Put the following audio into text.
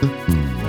Mm-hmm.